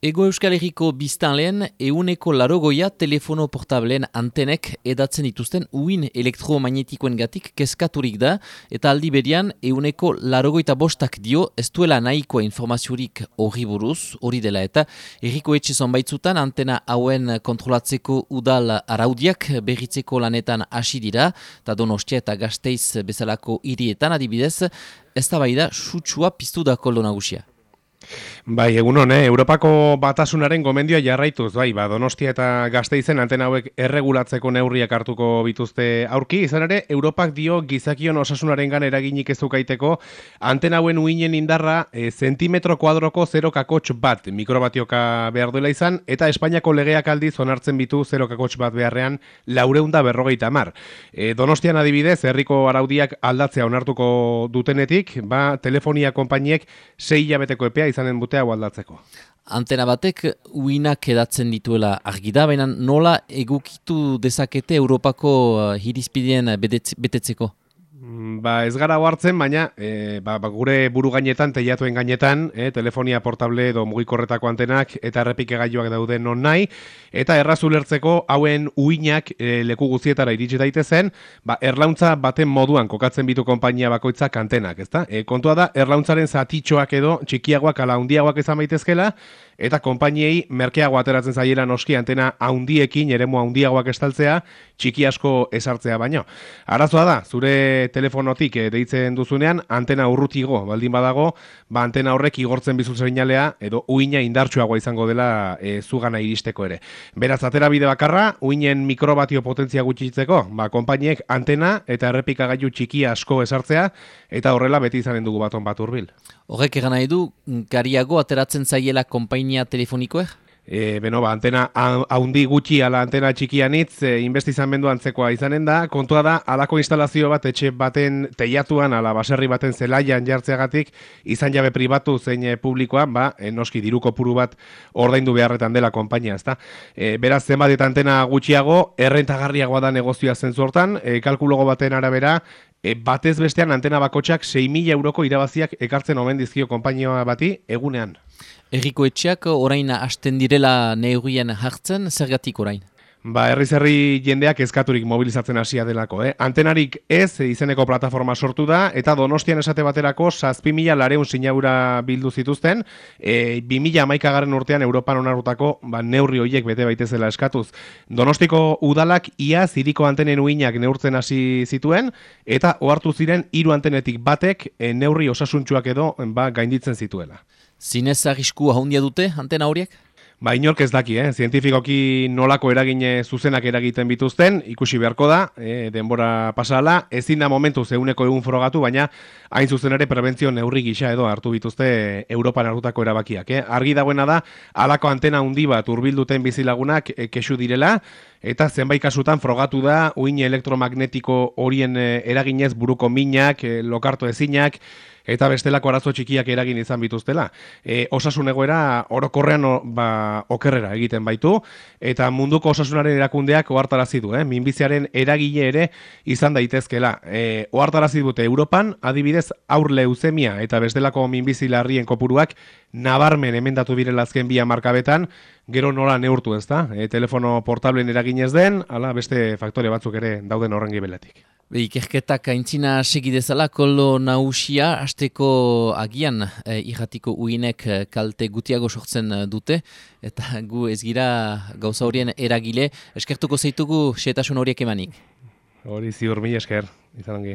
Ego Euskal Herriko biztanleen euneko larogoia telefono portableen antenek edatzen dituzten uin elektromagnetikoen gatik keskaturik da, eta aldi berian euneko larogoita bostak dio ez duela nahikoa informaziorik hori buruz, hori dela eta erriko etxe zonbaitzutan antena hauen kontrolatzeko udal araudiak berritzeko lanetan hasi dira, eta donostia eta gazteiz bezalako hirietan adibidez, ez da bai da sutsua piztu da koldo nagusia. Bai, egun hon, eh? Europako batasunaren gomendioa jarraituz, bai, ba, Donostia eta Gasteizen antena hauek erregulatzeko neurriak hartuko bituzte aurki, izan ere, Europak dio gizakion osasunaren gan eraginik ez dukaiteko antena hauen uinen indarra e, zentimetro kuadroko 0 kakotx bat mikrobatioka behar duela izan, eta Espainiako legeak aldiz onartzen bitu 0 kakotx bat beharrean laureunda berrogeita mar. E, Donostian adibidez, herriko araudiak aldatzea onartuko dutenetik, ba, telefonia konpainiek 6 hilabeteko epea izanen bute hau. Antena batek uinak edatzen dituela argi da, baina nola egukitu dezakete Europako uh, hirizpideen betetzeko? Ba ez gara hartzen, baina e, ba, ba, gure buru gainetan, teiatuen gainetan, e, telefonia portable edo mugikorretako antenak eta errepike gaiuak daude non nahi, eta errazulertzeko hauen uinak e, leku guztietara iritsi daitezen, ba, erlauntza baten moduan kokatzen bitu konpainia bakoitzak antenak, ezta? E, kontua da, erlauntzaren zatitxoak edo txikiagoak ala handiagoak izan baitezkela, eta konpainiei merkeago ateratzen zaiera noski antena haundiekin, eremu haundiagoak estaltzea, txiki asko esartzea baino. Arazoa da, zure telefonotik e, deitzen duzunean, antena urrutigo, baldin badago, ba antena horrek igortzen bizu zerinalea, edo uina indartsuagoa izango dela e, zugana iristeko ere. Beraz, atera bide bakarra, uinen mikrobatio potentzia gutxitzeko, ba, konpainiek antena eta errepikagailu txiki asko esartzea, eta horrela beti izanen dugu baton bat urbil. Horrek egan nahi du, gariago ateratzen zaiela konpainia telefonikoek? E, beno, ba, antena haundi gutxi ala antena txikianitz e, investizan bendu antzekoa izanen da. Kontua da, alako instalazio bat etxe baten teiatuan, ala baserri baten zelaian jartzeagatik, izan jabe pribatu zein e, publikoan, ba, e, noski diruko puru bat ordaindu beharretan dela konpainia, ezta. E, beraz, zenbat eta antena gutxiago, errentagarriagoa da negozioa zentzu hortan, e, kalkulogo baten arabera, E, batez bestean antena bakotxak 6.000 euroko irabaziak ekartzen omen dizkio konpainioa bati egunean. Eriko etxeak orain hasten direla neurien hartzen, zergatik orain? Ba, herri jendeak ezkaturik mobilizatzen hasia delako, eh? Antenarik ez izeneko plataforma sortu da, eta donostian esate baterako sazpi mila lareun sinaura bildu zituzten, e, bi mila urtean Europan onarrutako ba, neurri horiek bete baitezela eskatuz. Donostiko udalak ia ziriko antenen uinak neurtzen hasi zituen, eta ohartu ziren hiru antenetik batek e, neurri osasuntxuak edo ba, gainditzen zituela. Zinez arrisku ahondia dute antena horiek? Ba, inork ez daki, eh? zientifikoki nolako eragine zuzenak eragiten bituzten, ikusi beharko da, eh, denbora pasala, ezin da momentu zeuneko egun frogatu, baina hain zuzen ere prebentzio neurri gisa edo hartu bituzte Europan hartutako erabakiak. Eh? Argi dagoena da, alako antena handi bat urbilduten bizilagunak e, kesu direla, eta zenbait kasutan frogatu da, uin elektromagnetiko horien eh, eraginez buruko minak, e, lokarto ezinak, eta bestelako arazo txikiak eragin izan bituztela. E, osasun egoera orokorrean ba, okerrera egiten baitu, eta munduko osasunaren erakundeak ohartarazi du, eh? minbiziaren eragile ere izan daitezkela. E, ohartarazi dute Europan, adibidez aur leuzemia eta bestelako minbizi larrien kopuruak nabarmen emendatu birela azken bi markabetan, gero nola neurtu ez da, e, telefono portablen eraginez den, ala beste faktore batzuk ere dauden horren gibeletik. Ikerketak aintzina segidezala, kolo nausia, asteko agian e, irratiko uinek eh, kalte gutiago sortzen eh, dute, eta gu ez gira gauza horien eragile, eskertuko zeitugu setasun horiek emanik. Hori ziur mi esker, izan